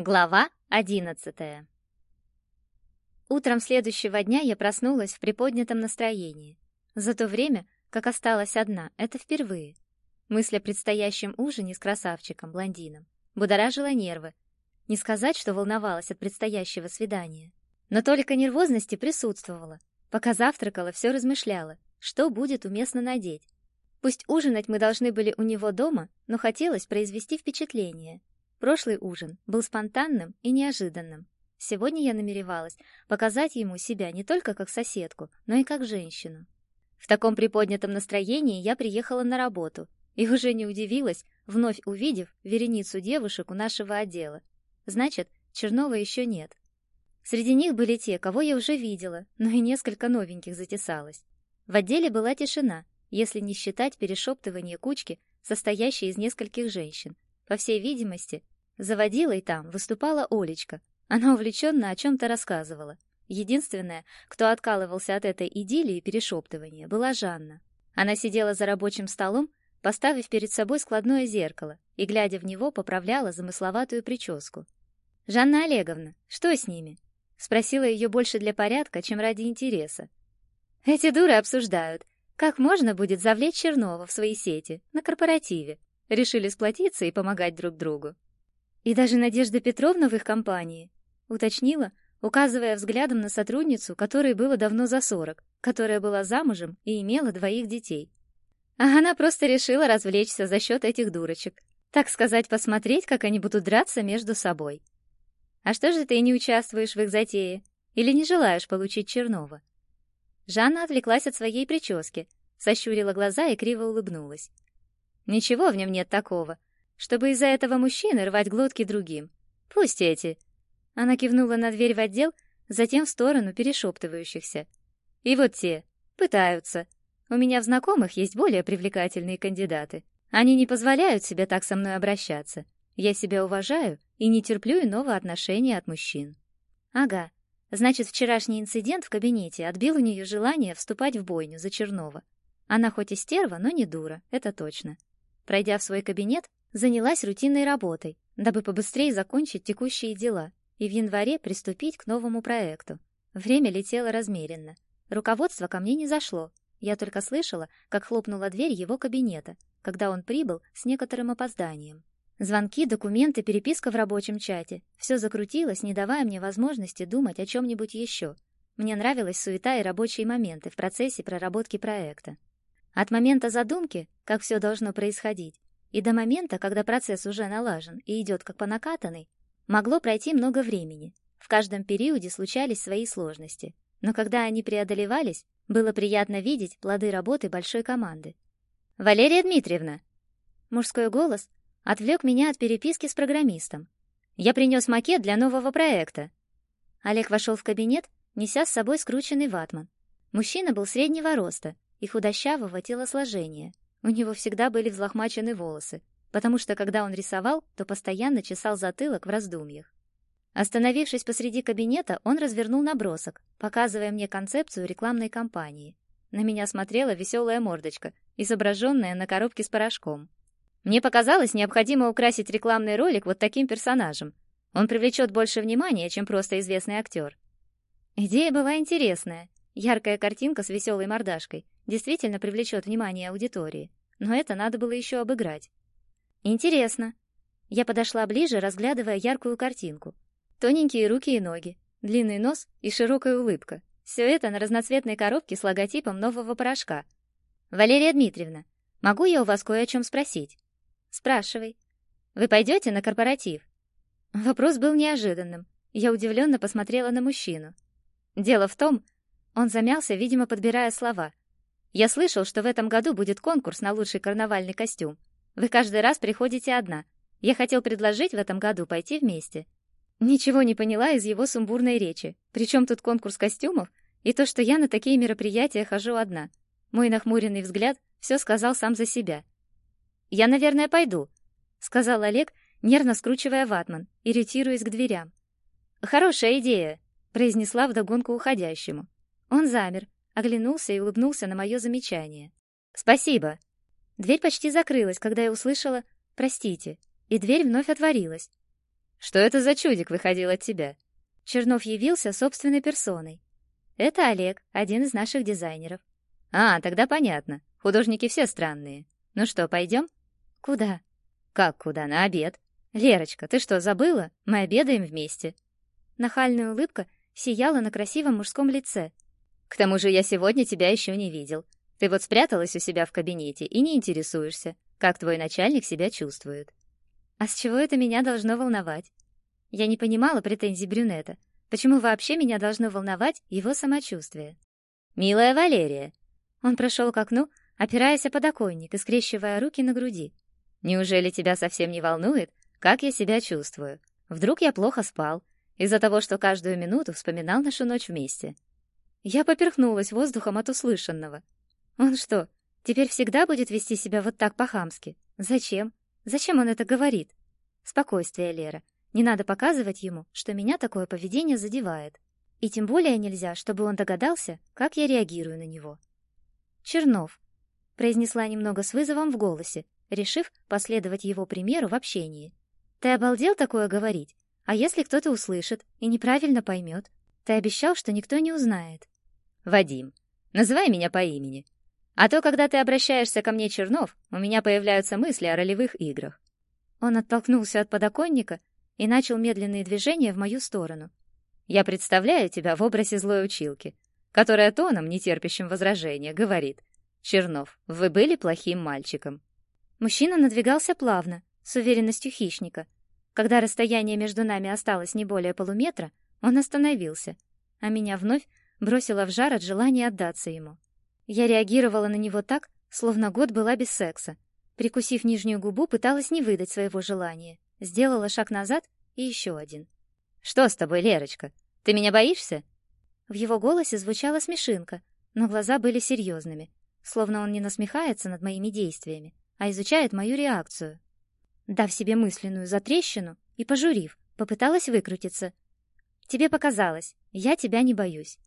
Глава одиннадцатая Утром следующего дня я проснулась в приподнятом настроении. За то время, как осталась одна, это впервые. Мысль о предстоящем ужине с красавчиком-блондином будоражила нервы. Не сказать, что волновалась от предстоящего свидания. Но только нервозности присутствовала. Пока завтракала, все размышляла, что будет уместно надеть. Пусть ужинать мы должны были у него дома, но хотелось произвести впечатление — Прошлый ужин был спонтанным и неожиданным. Сегодня я намеревалась показать ему себя не только как соседку, но и как женщину. В таком приподнятом настроении я приехала на работу и уже не удивилась, вновь увидев вереницу девушек у нашего отдела. Значит, Чернова еще нет. Среди них были те, кого я уже видела, но и несколько новеньких затесалось. В отделе была тишина, если не считать перешептывания кучки, состоящей из нескольких женщин, по всей видимости, заводилой там выступала Олечка. Она увлеченно о чем-то рассказывала. Единственная, кто откалывался от этой идиллии и перешептывания, была Жанна. Она сидела за рабочим столом, поставив перед собой складное зеркало, и, глядя в него, поправляла замысловатую прическу. «Жанна Олеговна, что с ними?» Спросила ее больше для порядка, чем ради интереса. «Эти дуры обсуждают, как можно будет завлечь Чернова в свои сети на корпоративе решили сплотиться и помогать друг другу. И даже Надежда Петровна в их компании уточнила, указывая взглядом на сотрудницу, которой было давно за сорок, которая была замужем и имела двоих детей. А она просто решила развлечься за счет этих дурочек. Так сказать, посмотреть, как они будут драться между собой. А что же ты не участвуешь в их затее? Или не желаешь получить Чернова? Жанна отвлеклась от своей прически, сощурила глаза и криво улыбнулась. Ничего в нем нет такого, чтобы из-за этого мужчины рвать глотки другим. Пусть эти. Она кивнула на дверь в отдел, затем в сторону перешептывающихся. И вот те пытаются. У меня в знакомых есть более привлекательные кандидаты. Они не позволяют себе так со мной обращаться. Я себя уважаю и не терплю иного отношения от мужчин. Ага. Значит, вчерашний инцидент в кабинете отбил у нее желание вступать в бойню за Чернова. Она хоть и стерва, но не дура, это точно. Пройдя в свой кабинет, занялась рутинной работой, дабы побыстрее закончить текущие дела и в январе приступить к новому проекту. Время летело размеренно. Руководство ко мне не зашло. Я только слышала, как хлопнула дверь его кабинета, когда он прибыл с некоторым опозданием. Звонки, документы, переписка в рабочем чате. Все закрутилось, не давая мне возможности думать о чем-нибудь еще. Мне нравилась суета и рабочие моменты в процессе проработки проекта. От момента задумки, как все должно происходить, и до момента, когда процесс уже налажен и идет как по накатанной, могло пройти много времени. В каждом периоде случались свои сложности, но когда они преодолевались, было приятно видеть плоды работы большой команды. «Валерия Дмитриевна!» Мужской голос отвлек меня от переписки с программистом. «Я принес макет для нового проекта». Олег вошел в кабинет, неся с собой скрученный ватман. Мужчина был среднего роста, и худощавого телосложения. У него всегда были взлохмачены волосы, потому что когда он рисовал, то постоянно чесал затылок в раздумьях. Остановившись посреди кабинета, он развернул набросок, показывая мне концепцию рекламной кампании. На меня смотрела веселая мордочка, изображенная на коробке с порошком. Мне показалось необходимо украсить рекламный ролик вот таким персонажем. Он привлечет больше внимания, чем просто известный актер. Идея была интересная. Яркая картинка с веселой мордашкой действительно привлечет внимание аудитории, но это надо было еще обыграть. Интересно. Я подошла ближе, разглядывая яркую картинку. Тоненькие руки и ноги, длинный нос и широкая улыбка. Все это на разноцветной коробке с логотипом нового порошка. Валерия Дмитриевна, могу я у вас кое о чем спросить? Спрашивай. Вы пойдете на корпоратив? Вопрос был неожиданным. Я удивленно посмотрела на мужчину. Дело в том, он замялся, видимо, подбирая слова. «Я слышал, что в этом году будет конкурс на лучший карнавальный костюм. Вы каждый раз приходите одна. Я хотел предложить в этом году пойти вместе». Ничего не поняла из его сумбурной речи. Причем тут конкурс костюмов и то, что я на такие мероприятия хожу одна. Мой нахмуренный взгляд все сказал сам за себя. «Я, наверное, пойду», — сказал Олег, нервно скручивая ватман, иритируясь к дверям. «Хорошая идея», — произнесла вдогонку уходящему. Он замер, оглянулся и улыбнулся на мое замечание. «Спасибо!» Дверь почти закрылась, когда я услышала «простите», и дверь вновь отворилась. Что это за чудик выходил от тебя?» Чернов явился собственной персоной. «Это Олег, один из наших дизайнеров». «А, тогда понятно. Художники все странные. Ну что, пойдем?» «Куда?» «Как куда? На обед». «Лерочка, ты что, забыла? Мы обедаем вместе». Нахальная улыбка сияла на красивом мужском лице. «К тому же я сегодня тебя еще не видел. Ты вот спряталась у себя в кабинете и не интересуешься, как твой начальник себя чувствует». А с чего это меня должно волновать? Я не понимала претензий брюнета. Почему вообще меня должно волновать его самочувствие? «Милая Валерия!» Он прошел к окну, опираясь о подоконник и скрещивая руки на груди. «Неужели тебя совсем не волнует, как я себя чувствую? Вдруг я плохо спал, из-за того, что каждую минуту вспоминал нашу ночь вместе?» Я поперхнулась воздухом от услышанного. Он что, теперь всегда будет вести себя вот так по-хамски? Зачем? Зачем он это говорит? Спокойствие, Лера. Не надо показывать ему, что меня такое поведение задевает. И тем более нельзя, чтобы он догадался, как я реагирую на него. Чернов произнесла немного с вызовом в голосе, решив последовать его примеру в общении. Ты обалдел такое говорить? А если кто-то услышит и неправильно поймет? Ты обещал, что никто не узнает. Вадим, называй меня по имени. А то, когда ты обращаешься ко мне, Чернов, у меня появляются мысли о ролевых играх. Он оттолкнулся от подоконника и начал медленные движения в мою сторону. Я представляю тебя в образе злой училки, которая тоном, не терпящим возражения, говорит: "Чернов, вы были плохим мальчиком". Мужчина надвигался плавно, с уверенностью хищника. Когда расстояние между нами осталось не более полуметра, он остановился, а меня вновь бросило в жар от желания отдаться ему. Я реагировала на него так, словно год была без секса. Прикусив нижнюю губу, пыталась не выдать своего желания. Сделала шаг назад и еще один. «Что с тобой, Лерочка? Ты меня боишься?» В его голосе звучала смешинка, но глаза были серьезными, словно он не насмехается над моими действиями, а изучает мою реакцию. Дав себе мысленную затрещину и пожурив, попыталась выкрутиться. «Тебе показалось, я тебя не боюсь».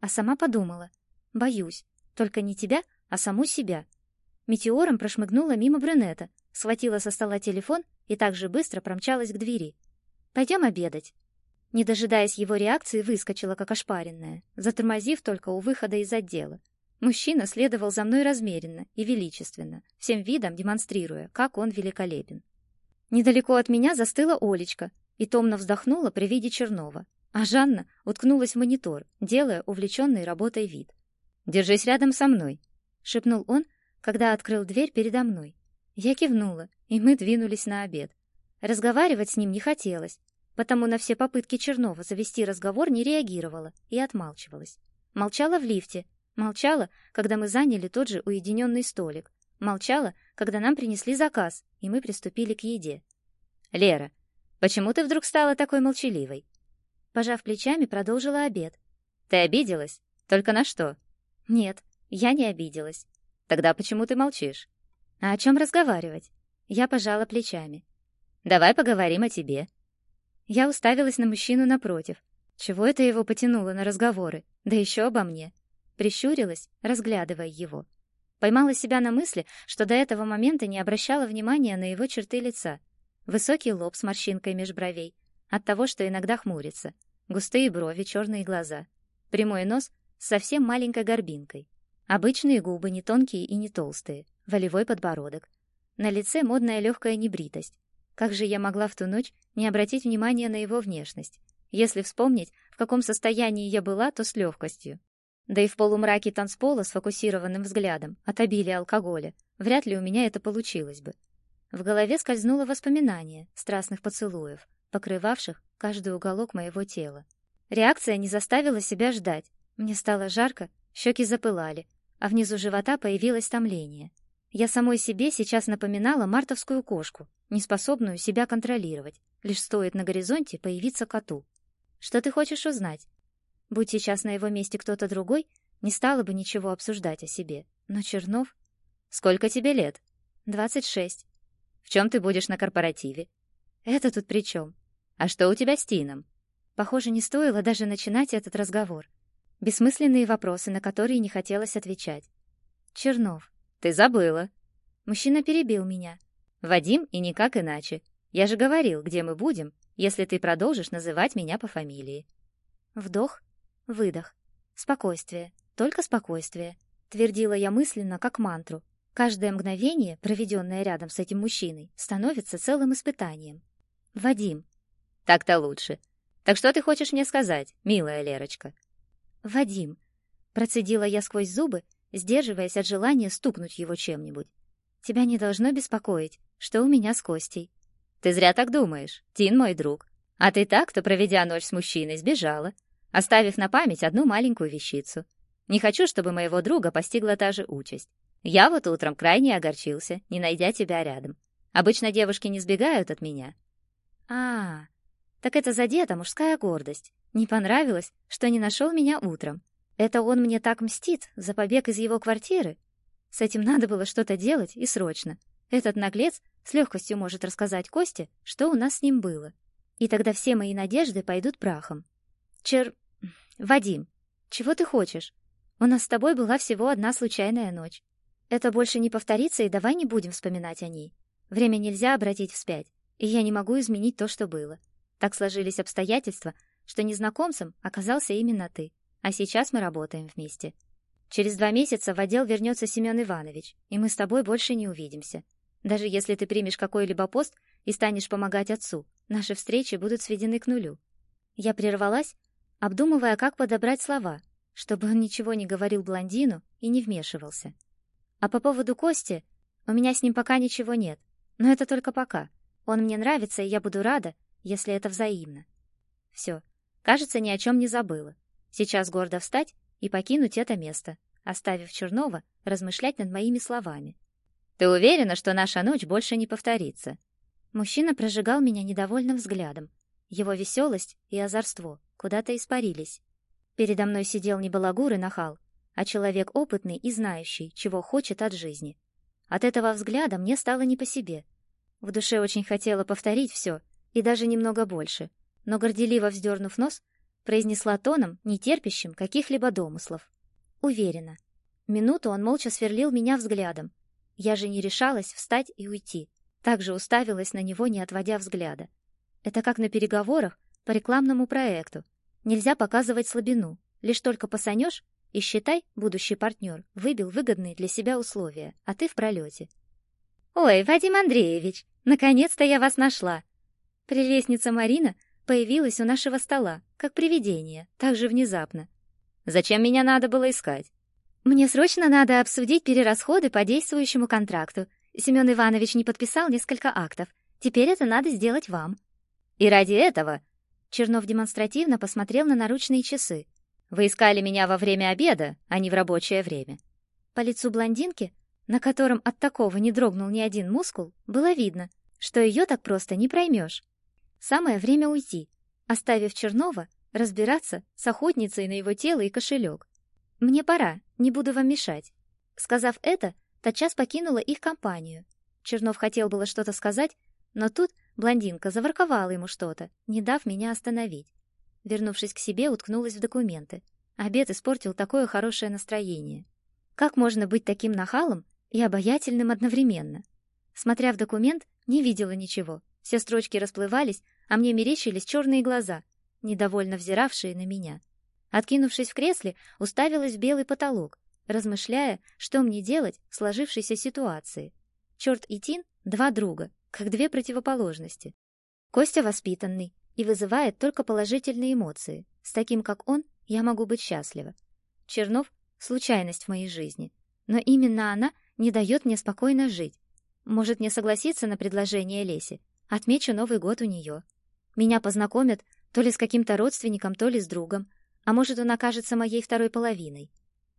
А сама подумала, боюсь, только не тебя, а саму себя. Метеором прошмыгнула мимо брюнета, схватила со стола телефон и так же быстро промчалась к двери. Пойдем обедать. Не дожидаясь его реакции, выскочила как ошпаренная, затормозив только у выхода из отдела. Мужчина следовал за мной размеренно и величественно, всем видом демонстрируя, как он великолепен. Недалеко от меня застыла Олечка и томно вздохнула при виде Чернова, а Жанна уткнулась в монитор, делая увлеченный работой вид. Держись рядом со мной, шепнул он, когда открыл дверь передо мной. Я кивнула, и мы двинулись на обед. Разговаривать с ним не хотелось, потому на все попытки Чернова завести разговор не реагировала и отмалчивалась. Молчала в лифте, молчала, когда мы заняли тот же уединенный столик, молчала, когда нам принесли заказ, и мы приступили к еде. Лера, почему ты вдруг стала такой молчаливой? Пожав плечами, продолжила обед. Ты обиделась? Только на что? Нет, я не обиделась. Тогда почему ты молчишь? А о чем разговаривать? Я пожала плечами. Давай поговорим о тебе. Я уставилась на мужчину напротив. Чего это его потянуло на разговоры? Да еще обо мне. Прищурилась, разглядывая его. Поймала себя на мысли, что до этого момента не обращала внимания на его черты лица. Высокий лоб с морщинкой меж бровей, от того, что иногда хмурится. Густые брови, черные глаза. Прямой нос с совсем маленькой горбинкой. Обычные губы не тонкие и не толстые, волевой подбородок. На лице модная легкая небритость. Как же я могла в ту ночь не обратить внимания на его внешность? Если вспомнить, в каком состоянии я была, то с легкостью. Да и в полумраке танцпола с фокусированным взглядом, от обилия алкоголя, вряд ли у меня это получилось бы. В голове скользнуло воспоминание страстных поцелуев, покрывавших каждый уголок моего тела. Реакция не заставила себя ждать. Мне стало жарко, щеки запылали, а внизу живота появилось томление. Я самой себе сейчас напоминала мартовскую кошку, неспособную себя контролировать. Лишь стоит на горизонте появиться коту. Что ты хочешь узнать? Будь сейчас на его месте кто-то другой, не стала бы ничего обсуждать о себе. Но Чернов... Сколько тебе лет? Двадцать шесть. В чем ты будешь на корпоративе? Это тут при чем? А что у тебя с Тином? Похоже, не стоило даже начинать этот разговор. Бессмысленные вопросы, на которые не хотелось отвечать. Чернов. Ты забыла. Мужчина перебил меня. Вадим и никак иначе. Я же говорил, где мы будем, если ты продолжишь называть меня по фамилии. Вдох, выдох. Спокойствие, только спокойствие. Твердила я мысленно, как мантру. Каждое мгновение, проведенное рядом с этим мужчиной, становится целым испытанием. Вадим. Так-то лучше. Так что ты хочешь мне сказать, милая Лерочка? Вадим. Процедила я сквозь зубы, сдерживаясь от желания стукнуть его чем-нибудь. Тебя не должно беспокоить, что у меня с Костей. Ты зря так думаешь. Тин мой друг. А ты так-то, проведя ночь с мужчиной, сбежала, оставив на память одну маленькую вещицу. Не хочу, чтобы моего друга постигла та же участь. Я вот утром крайне огорчился, не найдя тебя рядом. Обычно девушки не сбегают от меня. А, так это задета мужская гордость. Не понравилось, что не нашел меня утром. Это он мне так мстит за побег из его квартиры? С этим надо было что-то делать и срочно. Этот наглец с легкостью может рассказать Косте, что у нас с ним было. И тогда все мои надежды пойдут прахом. Чер... Вадим, чего ты хочешь? У нас с тобой была всего одна случайная ночь. Это больше не повторится, и давай не будем вспоминать о ней. Время нельзя обратить вспять, и я не могу изменить то, что было. Так сложились обстоятельства, что незнакомцем оказался именно ты. А сейчас мы работаем вместе. Через два месяца в отдел вернется Семен Иванович, и мы с тобой больше не увидимся. Даже если ты примешь какой-либо пост и станешь помогать отцу, наши встречи будут сведены к нулю. Я прервалась, обдумывая, как подобрать слова, чтобы он ничего не говорил блондину и не вмешивался. А по поводу Кости, у меня с ним пока ничего нет, но это только пока. Он мне нравится, и я буду рада, если это взаимно. Все, кажется, ни о чем не забыла. Сейчас гордо встать и покинуть это место, оставив Чернова размышлять над моими словами. «Ты уверена, что наша ночь больше не повторится?» Мужчина прожигал меня недовольным взглядом. Его веселость и озорство куда-то испарились. Передо мной сидел не балагур и нахал, а человек опытный и знающий, чего хочет от жизни. От этого взгляда мне стало не по себе. В душе очень хотела повторить все, и даже немного больше, но горделиво вздернув нос, произнесла тоном, не терпящим каких-либо домыслов. Уверена. Минуту он молча сверлил меня взглядом. Я же не решалась встать и уйти. Также уставилась на него, не отводя взгляда. Это как на переговорах по рекламному проекту. Нельзя показывать слабину. Лишь только посанешь, и считай, будущий партнер выбил выгодные для себя условия, а ты в пролете. «Ой, Вадим Андреевич, наконец-то я вас нашла!» Прелестница Марина появилась у нашего стола, как привидение, так же внезапно. «Зачем меня надо было искать?» «Мне срочно надо обсудить перерасходы по действующему контракту. Семен Иванович не подписал несколько актов. Теперь это надо сделать вам». «И ради этого...» Чернов демонстративно посмотрел на наручные часы. «Вы искали меня во время обеда, а не в рабочее время». По лицу блондинки, на котором от такого не дрогнул ни один мускул, было видно, что ее так просто не проймешь. Самое время уйти, оставив Чернова разбираться с охотницей на его тело и кошелек. «Мне пора, не буду вам мешать». Сказав это, тотчас покинула их компанию. Чернов хотел было что-то сказать, но тут блондинка заворковала ему что-то, не дав меня остановить. Вернувшись к себе, уткнулась в документы. Обед испортил такое хорошее настроение. Как можно быть таким нахалом и обаятельным одновременно? Смотря в документ, не видела ничего, все строчки расплывались, а мне мерещились черные глаза, недовольно взиравшие на меня. Откинувшись в кресле, уставилась в белый потолок, размышляя, что мне делать в сложившейся ситуации. Черт и Тин — два друга, как две противоположности. Костя воспитанный и вызывает только положительные эмоции. С таким, как он, я могу быть счастлива. Чернов — случайность в моей жизни, но именно она не дает мне спокойно жить. Может, не согласиться на предложение Леси, Отмечу Новый год у нее. Меня познакомят то ли с каким-то родственником, то ли с другом, а может, он окажется моей второй половиной.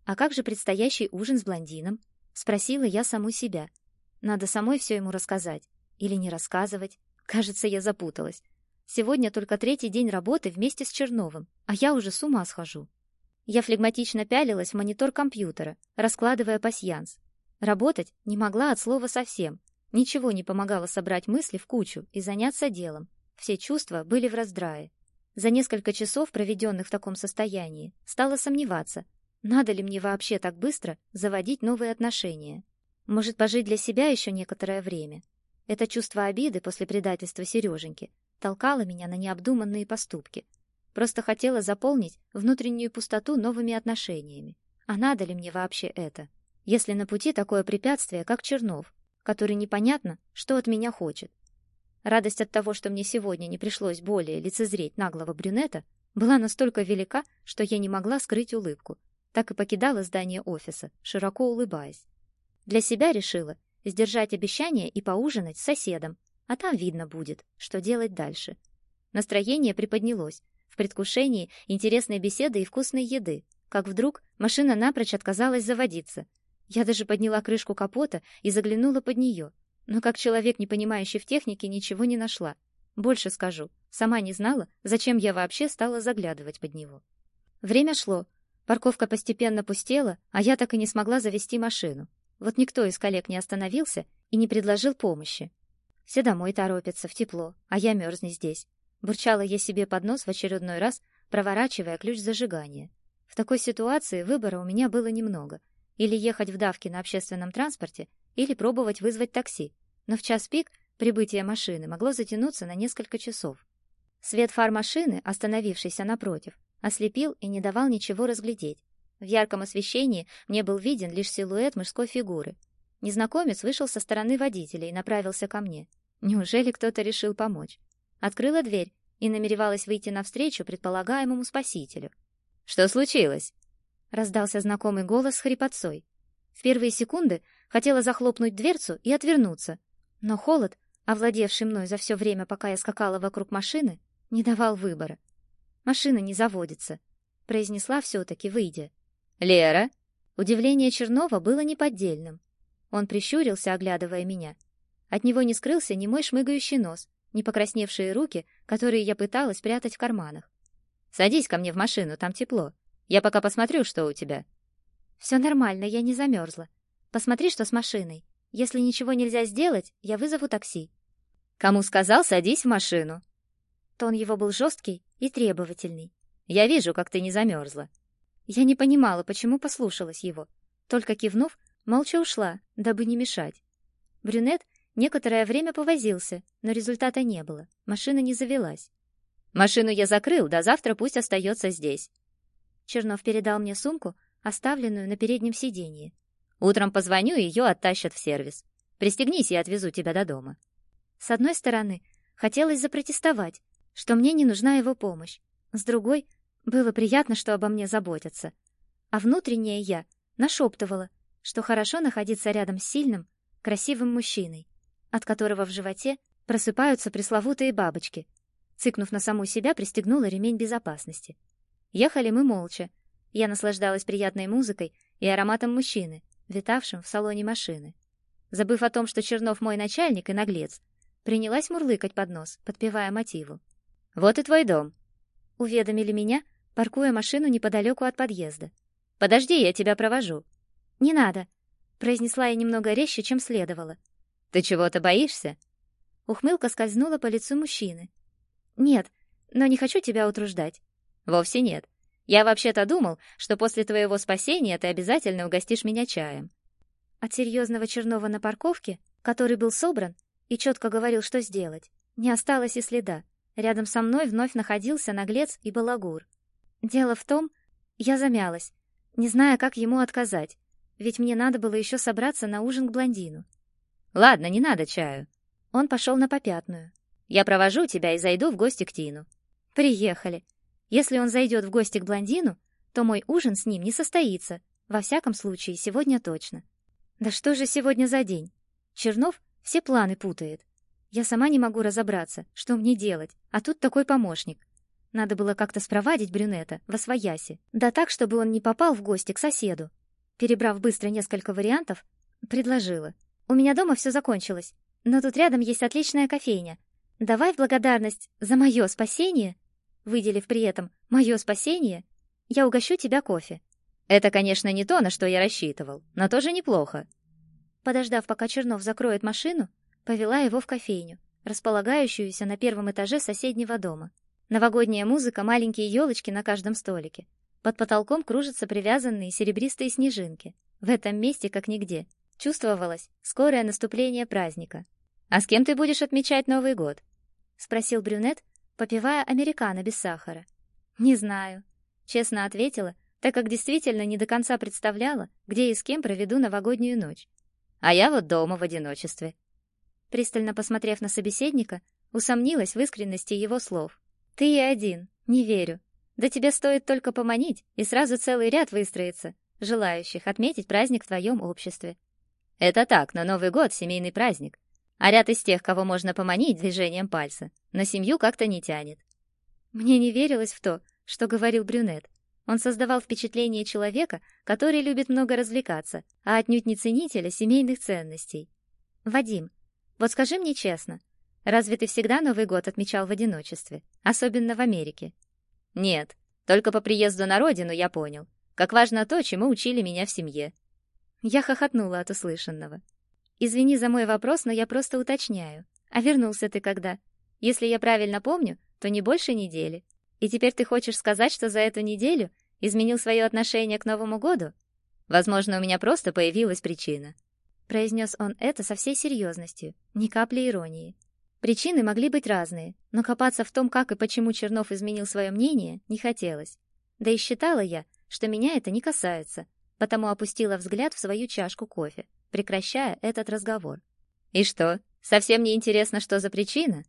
А как же предстоящий ужин с блондином? Спросила я саму себя. Надо самой все ему рассказать. Или не рассказывать. Кажется, я запуталась. Сегодня только третий день работы вместе с Черновым, а я уже с ума схожу. Я флегматично пялилась в монитор компьютера, раскладывая пасьянс. Работать не могла от слова совсем, Ничего не помогало собрать мысли в кучу и заняться делом. Все чувства были в раздрае. За несколько часов, проведенных в таком состоянии, стала сомневаться, надо ли мне вообще так быстро заводить новые отношения. Может, пожить для себя еще некоторое время. Это чувство обиды после предательства Сереженьки толкала меня на необдуманные поступки. Просто хотела заполнить внутреннюю пустоту новыми отношениями. А надо ли мне вообще это? Если на пути такое препятствие, как Чернов, который непонятно, что от меня хочет. Радость от того, что мне сегодня не пришлось более лицезреть наглого брюнета, была настолько велика, что я не могла скрыть улыбку. Так и покидала здание офиса, широко улыбаясь. Для себя решила сдержать обещание и поужинать с соседом, а там видно будет, что делать дальше. Настроение приподнялось в предвкушении интересной беседы и вкусной еды, как вдруг машина напрочь отказалась заводиться. Я даже подняла крышку капота и заглянула под нее, но как человек, не понимающий в технике, ничего не нашла. Больше скажу, сама не знала, зачем я вообще стала заглядывать под него. Время шло, парковка постепенно пустела, а я так и не смогла завести машину. Вот никто из коллег не остановился и не предложил помощи. Все домой торопятся, в тепло, а я мерзну здесь. Бурчала я себе под нос в очередной раз, проворачивая ключ зажигания. В такой ситуации выбора у меня было немного. Или ехать в давке на общественном транспорте, или пробовать вызвать такси. Но в час пик прибытие машины могло затянуться на несколько часов. Свет фар машины, остановившийся напротив, ослепил и не давал ничего разглядеть. В ярком освещении мне был виден лишь силуэт мужской фигуры. Незнакомец вышел со стороны водителя и направился ко мне. Неужели кто-то решил помочь? Открыла дверь и намеревалась выйти навстречу предполагаемому спасителю. «Что случилось?» — раздался знакомый голос с хрипотцой. В первые секунды хотела захлопнуть дверцу и отвернуться, но холод, овладевший мной за все время, пока я скакала вокруг машины, не давал выбора. «Машина не заводится», — произнесла все-таки, выйдя. «Лера?» Удивление Чернова было неподдельным. Он прищурился, оглядывая меня. От него не скрылся ни мой шмыгающий нос, ни покрасневшие руки, которые я пыталась прятать в карманах. «Садись ко мне в машину, там тепло. Я пока посмотрю, что у тебя». «Все нормально, я не замерзла. Посмотри, что с машиной. Если ничего нельзя сделать, я вызову такси». «Кому сказал, садись в машину?» Тон его был жесткий и требовательный. «Я вижу, как ты не замерзла. Я не понимала, почему послушалась его. Только кивнув, молча ушла, дабы не мешать. Брюнет некоторое время повозился, но результата не было. Машина не завелась. «Машину я закрыл, до завтра пусть остается здесь». Чернов передал мне сумку, оставленную на переднем сиденье. «Утром позвоню, и ее оттащат в сервис. Пристегнись, я отвезу тебя до дома». С одной стороны, хотелось запротестовать, что мне не нужна его помощь. С другой, было приятно, что обо мне заботятся. А внутреннее я нашептывала, что хорошо находиться рядом с сильным, красивым мужчиной, от которого в животе просыпаются пресловутые бабочки. Цыкнув на саму себя, пристегнула ремень безопасности. Ехали мы молча. Я наслаждалась приятной музыкой и ароматом мужчины, витавшим в салоне машины. Забыв о том, что Чернов мой начальник и наглец, принялась мурлыкать под нос, подпевая мотиву. «Вот и твой дом», — уведомили меня, паркуя машину неподалеку от подъезда. «Подожди, я тебя провожу». «Не надо», — произнесла я немного резче, чем следовало. «Ты чего-то боишься?» Ухмылка скользнула по лицу мужчины. «Нет, но не хочу тебя утруждать». «Вовсе нет. Я вообще-то думал, что после твоего спасения ты обязательно угостишь меня чаем». От серьезного Чернова на парковке, который был собран и четко говорил, что сделать, не осталось и следа. Рядом со мной вновь находился наглец и балагур. Дело в том, я замялась, не зная, как ему отказать, ведь мне надо было еще собраться на ужин к блондину. Ладно, не надо чаю. Он пошел на попятную. Я провожу тебя и зайду в гости к Тину. Приехали. Если он зайдет в гости к блондину, то мой ужин с ним не состоится. Во всяком случае, сегодня точно. Да что же сегодня за день? Чернов все планы путает. Я сама не могу разобраться, что мне делать, а тут такой помощник. Надо было как-то спровадить брюнета во свояси, да так, чтобы он не попал в гости к соседу. Перебрав быстро несколько вариантов, предложила. «У меня дома все закончилось, но тут рядом есть отличная кофейня. Давай в благодарность за мое спасение, выделив при этом мое спасение, я угощу тебя кофе». «Это, конечно, не то, на что я рассчитывал, но тоже неплохо». Подождав, пока Чернов закроет машину, повела его в кофейню, располагающуюся на первом этаже соседнего дома. Новогодняя музыка, маленькие елочки на каждом столике. Под потолком кружатся привязанные серебристые снежинки. В этом месте, как нигде, чувствовалось скорое наступление праздника. «А с кем ты будешь отмечать Новый год?» спросил брюнет, попивая американо без сахара. Не знаю, честно ответила, так как действительно не до конца представляла, где и с кем проведу новогоднюю ночь. А я вот дома в одиночестве. Пристально посмотрев на собеседника, усомнилась в искренности его слов. Ты и один, не верю. Да тебе стоит только поманить, и сразу целый ряд выстроится, желающих отметить праздник в твоем обществе. Это так, на Новый год семейный праздник. А ряд из тех, кого можно поманить движением пальца, на семью как-то не тянет. Мне не верилось в то, что говорил брюнет. Он создавал впечатление человека, который любит много развлекаться, а отнюдь не ценителя семейных ценностей. Вадим, вот скажи мне честно, разве ты всегда Новый год отмечал в одиночестве, особенно в Америке? Нет, только по приезду на родину я понял, как важно то, чему учили меня в семье. Я хохотнула от услышанного. Извини за мой вопрос, но я просто уточняю. А вернулся ты когда? Если я правильно помню, то не больше недели. И теперь ты хочешь сказать, что за эту неделю изменил свое отношение к Новому году? Возможно, у меня просто появилась причина. Произнес он это со всей серьезностью, ни капли иронии. Причины могли быть разные, но копаться в том, как и почему Чернов изменил свое мнение, не хотелось. Да и считала я, что меня это не касается, потому опустила взгляд в свою чашку кофе, прекращая этот разговор. «И что, совсем не интересно, что за причина?»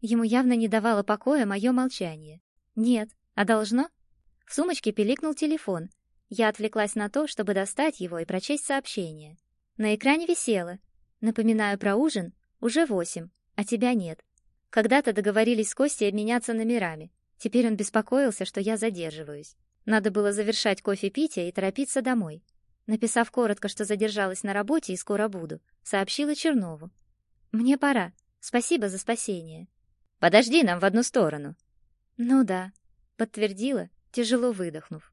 Ему явно не давало покоя мое молчание. «Нет, а должно?» В сумочке пиликнул телефон. Я отвлеклась на то, чтобы достать его и прочесть сообщение. На экране висело. Напоминаю про ужин. Уже восемь а тебя нет. Когда-то договорились с Костей обменяться номерами. Теперь он беспокоился, что я задерживаюсь. Надо было завершать кофе питье и торопиться домой. Написав коротко, что задержалась на работе и скоро буду, сообщила Чернову. Мне пора. Спасибо за спасение. Подожди нам в одну сторону. Ну да, подтвердила, тяжело выдохнув.